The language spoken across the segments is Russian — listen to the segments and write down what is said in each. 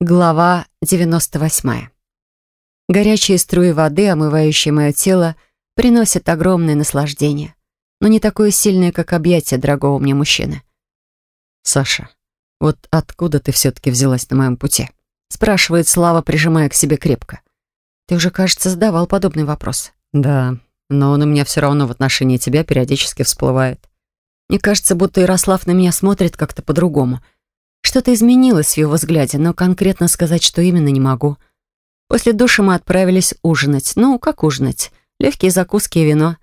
Глава 98. Горячие струи воды, омывающие мое тело, приносят огромное наслаждение, но не такое сильное, как объятие дорогого мне мужчины. «Саша, вот откуда ты все-таки взялась на моем пути?» спрашивает Слава, прижимая к себе крепко. «Ты уже, кажется, задавал подобный вопрос». «Да, но он у меня все равно в отношении тебя периодически всплывает». Мне кажется, будто Ярослав на меня смотрит как-то по-другому — что-то изменилось в его взгляде, но конкретно сказать, что именно, не могу. После душа мы отправились ужинать. Ну, как ужинать? Легкие закуски и вино.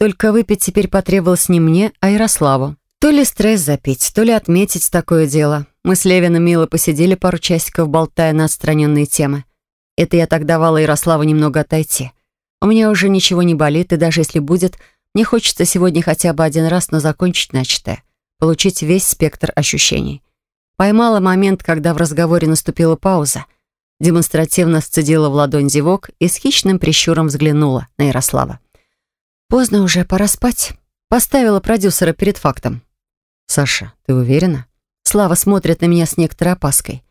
Только выпить теперь потребовалось не мне, а Ярославу. То ли стресс запить, то ли отметить такое дело. Мы с Левином мило посидели пару часиков, болтая на отстраненные темы. Это я так давала Ярославу немного отойти. У меня уже ничего не болит, и даже если будет, мне хочется сегодня хотя бы один раз, но закончить начатое. Получить весь спектр ощущений. Поймала момент, когда в разговоре наступила пауза. Демонстративно сцедила в ладонь зевок и с хищным прищуром взглянула на Ярослава. «Поздно уже, пора спать». Поставила продюсера перед фактом. «Саша, ты уверена?» Слава смотрит на меня с некоторой опаской.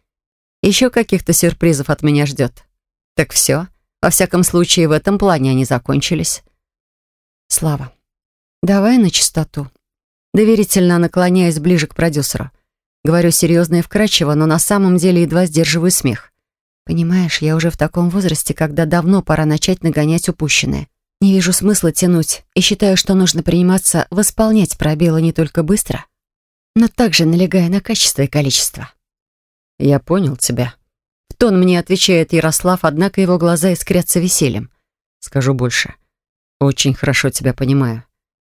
«Еще каких-то сюрпризов от меня ждет». «Так все. Во всяком случае, в этом плане они закончились». «Слава, давай на чистоту». Доверительно наклоняясь ближе к продюсеру. Говорю серьезно и вкрадчиво, но на самом деле едва сдерживаю смех. Понимаешь, я уже в таком возрасте, когда давно пора начать нагонять упущенное. Не вижу смысла тянуть и считаю, что нужно приниматься восполнять пробелы не только быстро, но также налегая на качество и количество. «Я понял тебя». В тон мне отвечает Ярослав, однако его глаза искрятся весельем. Скажу больше. Очень хорошо тебя понимаю.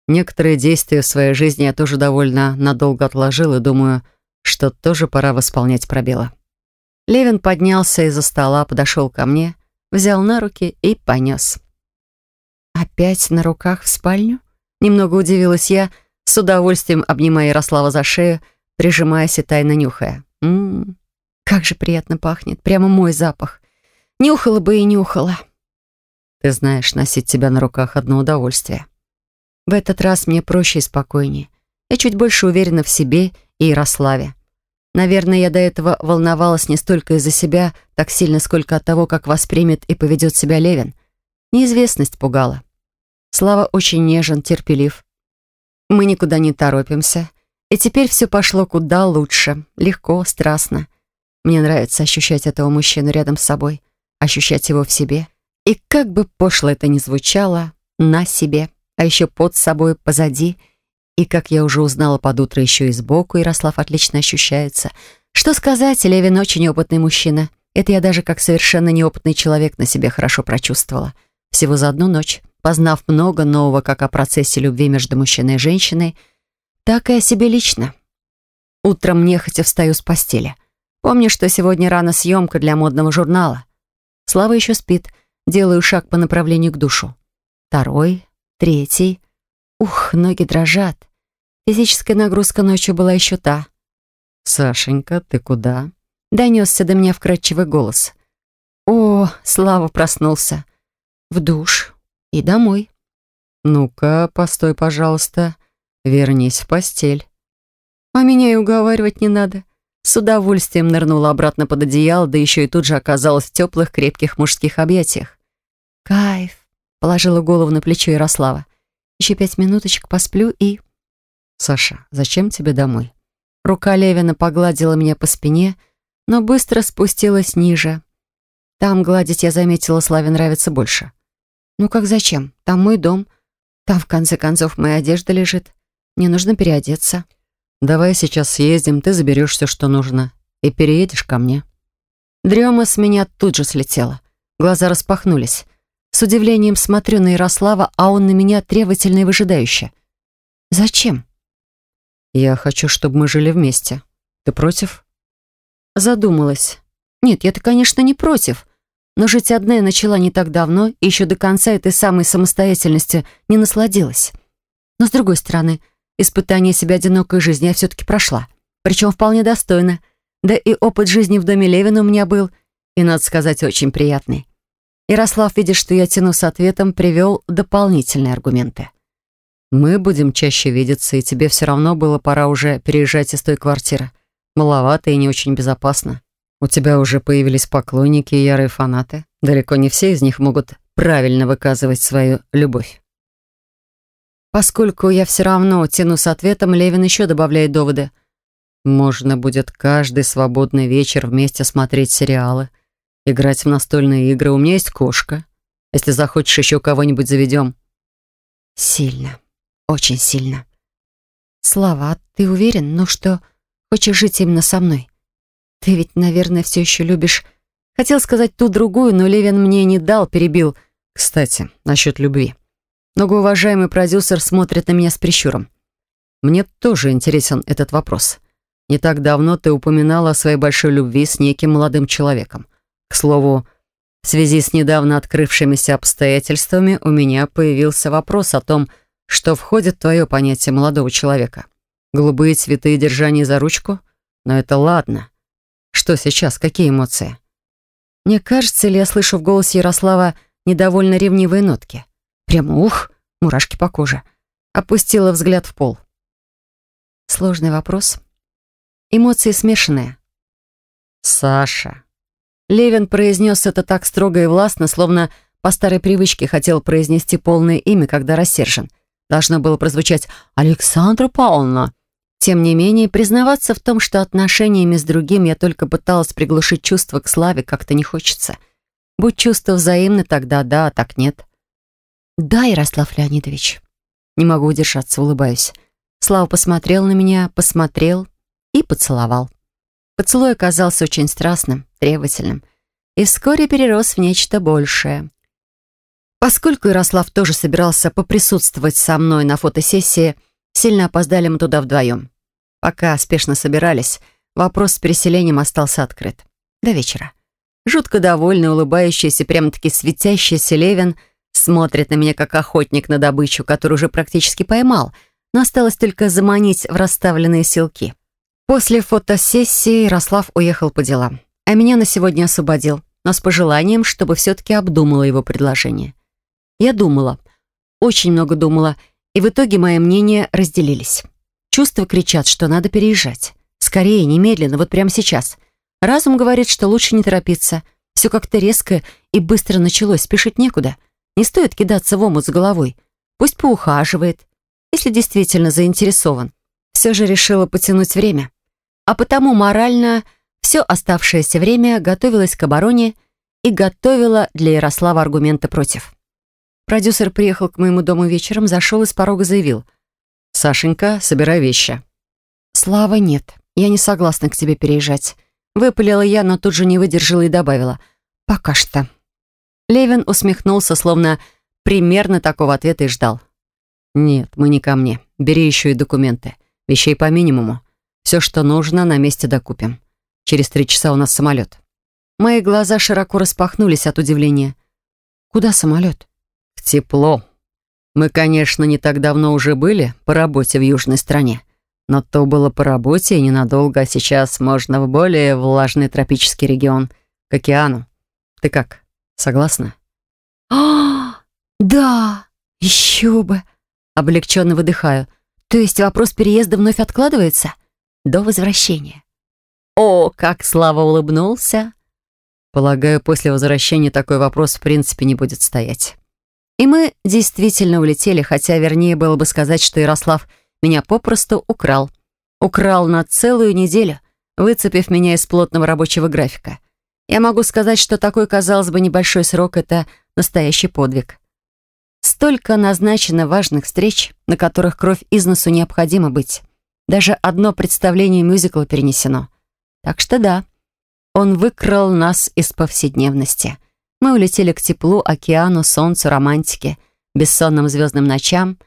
Некоторые действия в своей жизни я тоже довольно надолго отложил и думаю, что тоже пора восполнять пробелы. Левин поднялся из-за стола, подошел ко мне, взял на руки и понес. «Опять на руках в спальню?» Немного удивилась я, с удовольствием обнимая Ярослава за шею, прижимаясь и тайно нюхая. «Ммм, как же приятно пахнет, прямо мой запах. Нюхала бы и нюхала». «Ты знаешь, носить тебя на руках одно удовольствие». В этот раз мне проще и спокойнее. Я чуть больше уверена в себе и Ярославе. Наверное, я до этого волновалась не столько из-за себя, так сильно, сколько от того, как воспримет и поведет себя Левин. Неизвестность пугала. Слава очень нежен, терпелив. Мы никуда не торопимся. И теперь все пошло куда лучше. Легко, страстно. Мне нравится ощущать этого мужчину рядом с собой, ощущать его в себе. И как бы пошло это ни звучало, на себе, а еще под собой, позади — и, как я уже узнала под утро, еще и сбоку Ярослав отлично ощущается. Что сказать, Левин очень опытный мужчина. Это я даже как совершенно неопытный человек на себе хорошо прочувствовала. Всего за одну ночь, познав много нового как о процессе любви между мужчиной и женщиной, так и о себе лично. Утром нехотя встаю с постели. Помню, что сегодня рано съемка для модного журнала. Слава еще спит. Делаю шаг по направлению к душу. Второй, третий. Ух, ноги дрожат. Физическая нагрузка ночью была еще та. «Сашенька, ты куда?» Донесся до меня вкрадчивый голос. «О, Слава проснулся. В душ и домой». «Ну-ка, постой, пожалуйста. Вернись в постель». «А меня и уговаривать не надо». С удовольствием нырнула обратно под одеяло, да еще и тут же оказалась в теплых, крепких мужских объятиях. «Кайф», — положила голову на плечо Ярослава. «Еще пять минуточек посплю и...» «Саша, зачем тебе домой?» Рука Левина погладила меня по спине, но быстро спустилась ниже. Там гладить, я заметила, Славе нравится больше. «Ну как зачем? Там мой дом. Там, в конце концов, моя одежда лежит. Мне нужно переодеться». «Давай сейчас съездим, ты заберешь все, что нужно, и переедешь ко мне». Дрема с меня тут же слетела. Глаза распахнулись. С удивлением смотрю на Ярослава, а он на меня требовательно и выжидающе. «Зачем?» «Я хочу, чтобы мы жили вместе. Ты против?» Задумалась. «Нет, я-то, конечно, не против. Но жить одна я начала не так давно и еще до конца этой самой самостоятельности не насладилась. Но, с другой стороны, испытание себя одинокой жизни я все-таки прошла. Причем вполне достойно. Да и опыт жизни в доме Левина у меня был, и, надо сказать, очень приятный. Ярослав, видя, что я тяну с ответом, привел дополнительные аргументы. Мы будем чаще видеться, и тебе все равно было пора уже переезжать из той квартиры. Маловато и не очень безопасно. У тебя уже появились поклонники и ярые фанаты. Далеко не все из них могут правильно выказывать свою любовь. Поскольку я все равно тяну с ответом, Левин еще добавляет доводы. Можно будет каждый свободный вечер вместе смотреть сериалы, играть в настольные игры. У меня есть кошка. Если захочешь, еще кого-нибудь заведем. Сильно. Очень сильно. Слава, а ты уверен, ну что, хочешь жить именно со мной? Ты ведь, наверное, все еще любишь... Хотел сказать ту другую, но Левин мне не дал, перебил. Кстати, насчет любви. Многоуважаемый продюсер смотрит на меня с прищуром. Мне тоже интересен этот вопрос. Не так давно ты упоминала о своей большой любви с неким молодым человеком. К слову, в связи с недавно открывшимися обстоятельствами у меня появился вопрос о том, что входит в твое понятие молодого человека. Голубые цветы и держание за ручку? Но это ладно. Что сейчас? Какие эмоции? Мне кажется, ли я слышу в голосе Ярослава недовольно ревнивые нотки? Прямо ух, мурашки по коже. Опустила взгляд в пол. Сложный вопрос. Эмоции смешанные. «Саша». Левин произнес это так строго и властно, словно по старой привычке хотел произнести полное имя, когда рассержен. Должно было прозвучать «Александра Павловна». Тем не менее, признаваться в том, что отношениями с другим я только пыталась приглушить чувства к Славе, как-то не хочется. Будь чувства взаимны, тогда да, а так нет. «Да, Ярослав Леонидович». Не могу удержаться, улыбаюсь. Слава посмотрел на меня, посмотрел и поцеловал. Поцелуй оказался очень страстным, требовательным и вскоре перерос в нечто большее. Поскольку Ярослав тоже собирался поприсутствовать со мной на фотосессии, сильно опоздали мы туда вдвоем. Пока спешно собирались, вопрос с переселением остался открыт. До вечера. Жутко довольный, улыбающийся, прямо-таки светящийся Левин — Смотрит на меня, как охотник на добычу, который уже практически поймал, но осталось только заманить в расставленные селки. После фотосессии Ярослав уехал по делам, а меня на сегодня освободил, но с пожеланием, чтобы все-таки обдумала его предложение. Я думала, очень много думала, и в итоге мои мнения разделились. Чувства кричат, что надо переезжать. Скорее, немедленно, вот прямо сейчас. Разум говорит, что лучше не торопиться. Все как-то резко и быстро началось, спешить некуда. Не стоит кидаться в омут с головой. Пусть поухаживает, если действительно заинтересован. Все же решила потянуть время. А потому морально все оставшееся время готовилась к обороне и готовила для Ярослава аргументы против. Продюсер приехал к моему дому вечером, зашел и с порога заявил. «Сашенька, собирай вещи». «Слава, нет. Я не согласна к тебе переезжать». Выпалила я, но тут же не выдержала и добавила. «Пока что». Левин усмехнулся, словно примерно такого ответа и ждал. «Нет, мы не ко мне. Бери еще и документы. Вещей по минимуму. Все, что нужно, на месте докупим. Через три часа у нас самолет». Мои глаза широко распахнулись от удивления. «Куда самолет?» «В тепло. Мы, конечно, не так давно уже были по работе в южной стране. Но то было по работе и ненадолго, а сейчас можно в более влажный тропический регион, к океану. Ты как?» Согласна? А, да, еще бы. Облегченно выдыхаю. То есть вопрос переезда вновь откладывается? До возвращения. О, как Слава улыбнулся. Полагаю, после возвращения такой вопрос в принципе не будет стоять. И мы действительно улетели, хотя вернее было бы сказать, что Ярослав меня попросту украл. Украл на целую неделю, выцепив меня из плотного рабочего графика. Я могу сказать, что такой, казалось бы, небольшой срок — это настоящий подвиг. Столько назначено важных встреч, на которых кровь из носу необходимо быть. Даже одно представление мюзикла перенесено. Так что да, он выкрал нас из повседневности. Мы улетели к теплу, океану, солнцу, романтике, бессонным звездным ночам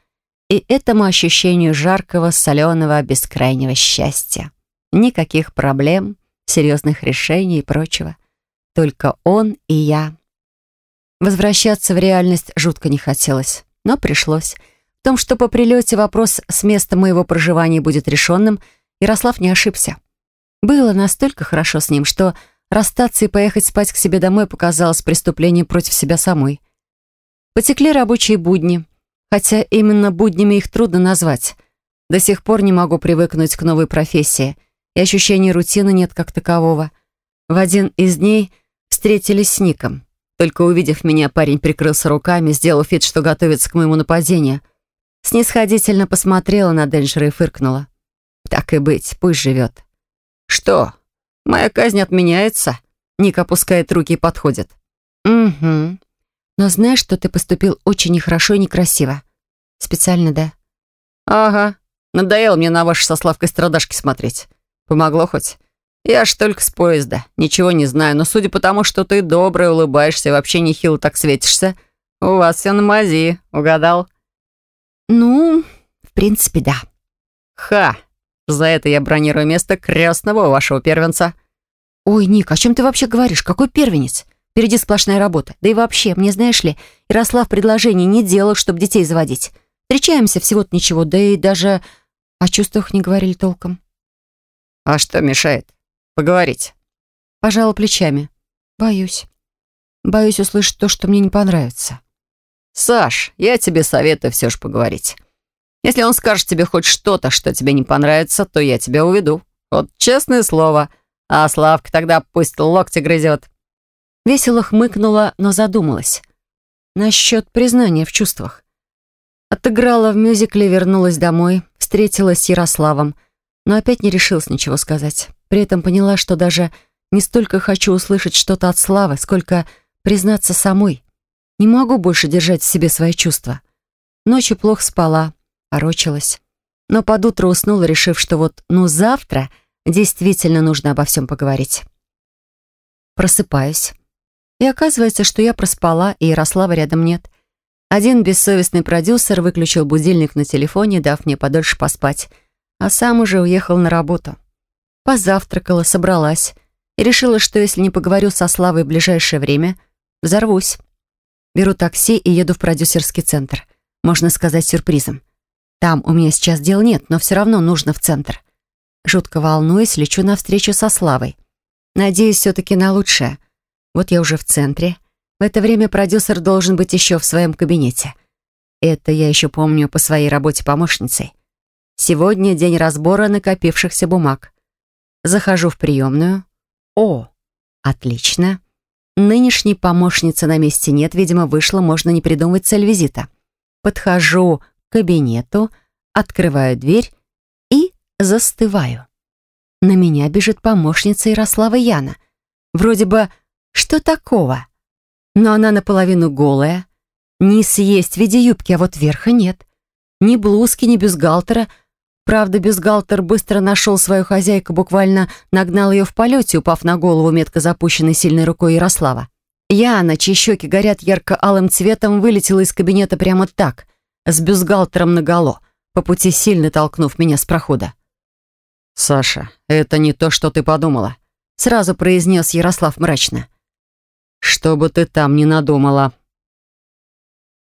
и этому ощущению жаркого, соленого, бескрайнего счастья. Никаких проблем, серьезных решений и прочего. Только он и я. Возвращаться в реальность жутко не хотелось, но пришлось. В том, что по прилете вопрос с места моего проживания будет решенным, Ярослав не ошибся. Было настолько хорошо с ним, что расстаться и поехать спать к себе домой показалось преступлением против себя самой. Потекли рабочие будни, хотя именно буднями их трудно назвать. До сих пор не могу привыкнуть к новой профессии, и ощущения рутины нет как такового. В один из дней встретились с Ником. Только увидев меня, парень прикрылся руками, сделав вид, что готовится к моему нападению. Снисходительно посмотрела на Денджера и фыркнула. Так и быть, пусть живет. «Что? Моя казнь отменяется?» Ник опускает руки и подходит. «Угу. Но знаешь, что ты поступил очень нехорошо и некрасиво. Специально, да?» «Ага. Надоело мне на ваши со Славкой страдашки смотреть. Помогло хоть? Я ж только с поезда. Ничего не знаю, но судя по тому, что ты добрый, улыбаешься и вообще нехило так светишься, у вас все на мази. Угадал?» «Ну, в принципе, да». «Ха! За это я бронирую место крестного у вашего первенца». «Ой, Ник, о чем ты вообще говоришь? Какой первенец? Впереди сплошная работа. Да и вообще, мне, знаешь ли, Ярослав предложений не делал, чтобы детей заводить. Встречаемся всего-то ничего, да и даже о чувствах не говорили толком». «А что мешает? Поговорить?» Пожала плечами. «Боюсь. Боюсь услышать то, что мне не понравится». «Саш, я тебе советую все же поговорить. Если он скажет тебе хоть что-то, что тебе не понравится, то я тебя уведу. Вот честное слово. А Славка тогда пусть локти грызет». Весело хмыкнула, но задумалась. Насчет признания в чувствах. Отыграла в мюзикле, вернулась домой, встретилась с Ярославом, но опять не решилась ничего сказать. При этом поняла, что даже не столько хочу услышать что-то от Славы, сколько признаться самой. Не могу больше держать в себе свои чувства. Ночью плохо спала, порочилась. Но под утро уснула, решив, что вот, ну, завтра действительно нужно обо всем поговорить. Просыпаюсь. И оказывается, что я проспала, и Ярослава рядом нет. Один бессовестный продюсер выключил будильник на телефоне, дав мне подольше поспать, а сам уже уехал на работу. Позавтракала, собралась и решила, что если не поговорю со Славой в ближайшее время, взорвусь. Беру такси и еду в продюсерский центр. Можно сказать, сюрпризом. Там у меня сейчас дел нет, но все равно нужно в центр. Жутко волнуюсь, лечу навстречу со Славой. Надеюсь все-таки на лучшее. Вот я уже в центре. В это время продюсер должен быть еще в своем кабинете. Это я еще помню по своей работе помощницей. Сегодня день разбора накопившихся бумаг. Захожу в приемную. О, отлично. Нынешней помощницы на месте нет, видимо, вышла, можно не придумывать цель визита. Подхожу кабинету, открываю дверь и застываю. На меня бежит помощница Ярослава Яна. Вроде бы, что такого? Но она наполовину голая. Низ есть в виде юбки, а вот верха нет. Ни блузки, ни бюстгальтера. Правда, бюстгальтер быстро нашел свою хозяйку, буквально нагнал ее в полете, упав на голову метко запущенной сильной рукой Ярослава. Яна, чьи щеки горят ярко-алым цветом, вылетела из кабинета прямо так, с бюстгальтером наголо, по пути сильно толкнув меня с прохода. «Саша, это не то, что ты подумала», — сразу произнес Ярослав мрачно. «Что бы ты там ни надумала,